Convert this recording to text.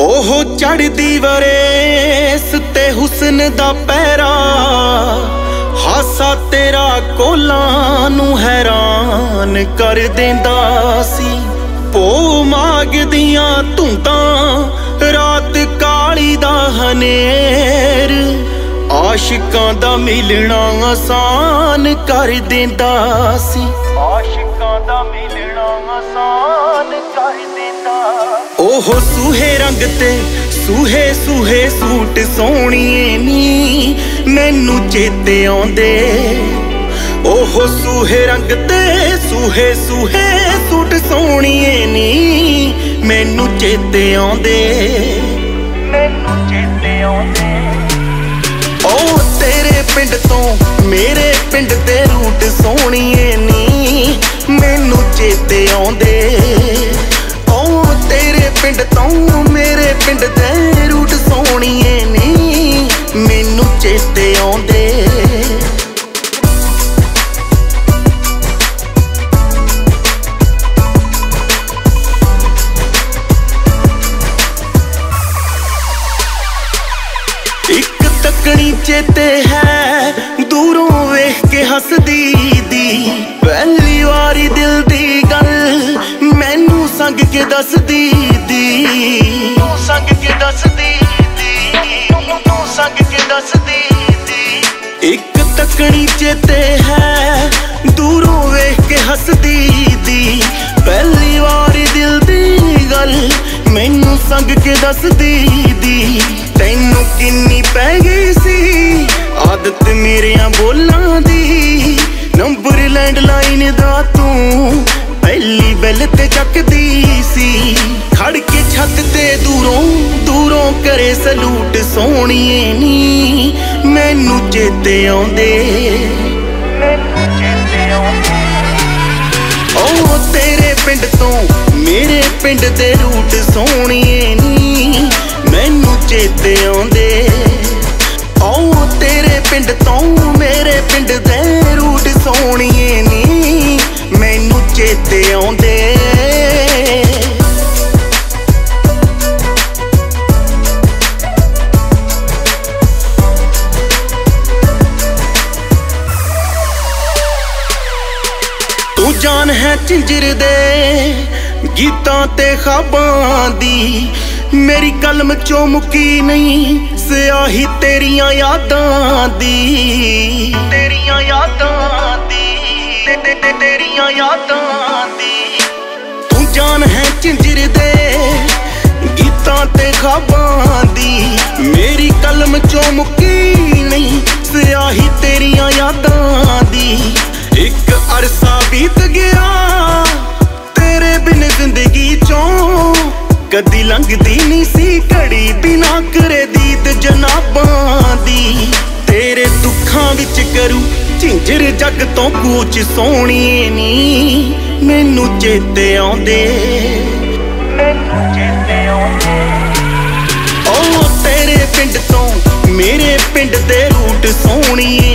ਉਹ ਚੜਦੀ ਵਰੇਸ ਤੇ ਹੁਸਨ ਦਾ ਪੈਰਾ ਹਾਸਾ ਤੇਰਾ ਕੋਲਾਂ ਨੂੰ ਹੈਰਾਨ ਕਰ ਦਿੰਦਾ ਸੀ। ਪੋ ਮਾਗਦੀਆਂ ਧੁੰਦਾਂ, ਰਾਤ ਕਾਲੀ ਦਾ ਹਨੇਰ, ਆਸ਼ਿਕਾਂ ਦਾ ਮਿਲਣਾ ਆਸਾਨ ਕਰ ਦਿੰਦਾ ਸੀ। ਆਸ਼ਿਕਾਂ ਦਾ ਮਿਲਣਾ ਆਸਾਨ ਕਰ ਦਿੰਦਾ ਉਹ ਸੂਹੇ ਰੰਗ ਤੇ ਸੂਹੇ ਸੂਹੇ ਸੂਟ ਸੋਹਣੀਏ ਨੀ, ਮੈਨੂੰ ਚੇਤੇ ਆਉਂਦੇ। ਓਹੋ ਸੂਹੇ ਰੰਗ ਤੇ ਸੂਹੇ ਸੂਹੇ ਸੂਟ ਸੋਹਣੀਏ ਨੀ, ਮੈਨੂੰ ਚੇਤੇ ਆਉਂਦੇ। ਮੈਨੂੰ ਚੇਤੇ ਆਉਂਦੇ। ਉਹ ਤੇਰੇ ਪਿੰਡ ਤੋਂ ਮੇਰੇ ਪਿੰਡ ਤੇ ਰੂਟ ਸੋਹਣੀਏ ਨੀ, ਮੈਨੂੰ ਚੇਤੇ ਆਉਂਦੇ। ਚੇਤੇ ਹੈ। ਦੂਰੋਂ ਵੇਖ ਕੇ ਹੱਸਦੀ ਦੀ। ਪਹਿਲੀ ਵਾਰੀ ਦਿਲ ਦੀ ਗੱਲ ਮੈਨੂੰ ਸੰਗ ਕੇ ਦੱਸਦੀ ਦੀ। ਤੂੰ ਸੰਗ ਕੇ ਦੱਸਦੀ ਦੀ। ਤੂੰ ਸੰਗ ਕੇ ਦੱਸਦੀ ਦੀ। ਇੱਕ ਤੱਕਣੀ ਚੇਤੇ ਹੈ। ਦੂਰੋਂ ਵੇਖ ਕੇ ਹੱਸਦੀ ਦੀ। ਪਹਿਲੀ ਵਾਰੀ ਦਿਲ ਦੀ ਗੱਲ ਮੈਨੂੰ ਸੰਗ ਕੇ ਦੱਸਦੀ ਦੀ ਤੈਨੂੰ ਕਿੰਨੀ ਪੈ ਗਈ ਸੀ ਆਦਤ ਮੇਰਿਆਂ ਬੋਲਾਂ ਦੀ? ਨੰਬਰ ਲੈਂਡਲਾਈਨ ਦਾ ਤੂੰ ਪਹਿਲੀ ਬੈਲ ਤੇ ਚੱਕਦੀ ਸੀ। ਖੜ ਕੇ ਛੱਤ ਤੇ ਦੂਰੋਂ ਦੂਰੋਂ ਕਰੇ ਸਲੂਟ ਸੋਹਣੀਏ ਨੀ। ਮੈਨੂੰ ਚੇਤੇ ਆਉਂਦੇ। ਮੈਨੂੰ ਚੇਤੇ ਆਉਂਦੇ। ਉਹ ਤੇਰੇ ਪਿੰਡ ਤੋਂ ਮੇਰੇ ਪਿੰਡ ਦੇ ਰੂਟ ਸੋਹਣੀਏ ਨੀ, ਮੈਨੂੰ ਚੇਤੇ ਆਉਂਦੇ। ਉਹ ਤੇਰੇ ਪਿੰਡ ਤੋਂ ਮੇਰੇ ਪਿੰਡ ਦੇ ਰੂਟ ਸੋਹਣੀਏ ਨੀ, ਮੈਨੂੰ ਚੇਤੇ ਆਉਂਦੇ। ਤੂੰ ਜਾਨ ਹੈ ਝਿੰਜਰ ਦੇ ਗੀਤਾਂ ਤੇ ਖਾਬਾਂ ਦੀ ਮੇਰੀ ਕਲਮ ਚੋਂ ਮੁੱਕੀ ਨਹੀਂ, ਸਿਆਹੀ ਤੇਰੀਆਂ ਯਾਦਾਂ ਦੀ। ਤੇਰੀਆਂ ਯਾਦਾਂ ਦੀ, ਤੇ ਤੇਰੀਆਂ ਯਾਦਾਂ ਦੀ। ਤੂੰ ਜਾਨ ਹੈ ਝਿੰਜਰ ਦੇ ਗੀਤਾਂ ਤੇ ਖਾਬਾਂ ਦੀ, ਮੇਰੀ ਕਲਮ ਚੋਂ ਮੁੱਕੀ ਕਦੀ ਲੰਘਦੀ ਨਹੀਂ ਸੀ, ਘੜੀ ਬਿਨਾ ਕਰੇ ਦੀਦ ਜਨਾਬਾਂ ਦੀ। ਤੇਰੇ ਦੁੱਖਾਂ ਵਿੱਚ ਕਰੂ ਝਿੰਜਰ ਜੱਗ ਤੋਂ ਕੂਚ ਸੋਹਣੀਏ ਨੀ। ਮੈਨੂੰ ਚੇਤੇ ਆਉਂਦੇ, ਮੈਨੂੰ ਚੇਤੇ ਆਉਂਦੇ। ਓ ਤੇਰੇ ਪਿੰਡ ਤੋਂ ਮੇਰੇ ਪਿੰਡ ਦੇ ਰੂਟ ਸੋਹਣੀਏ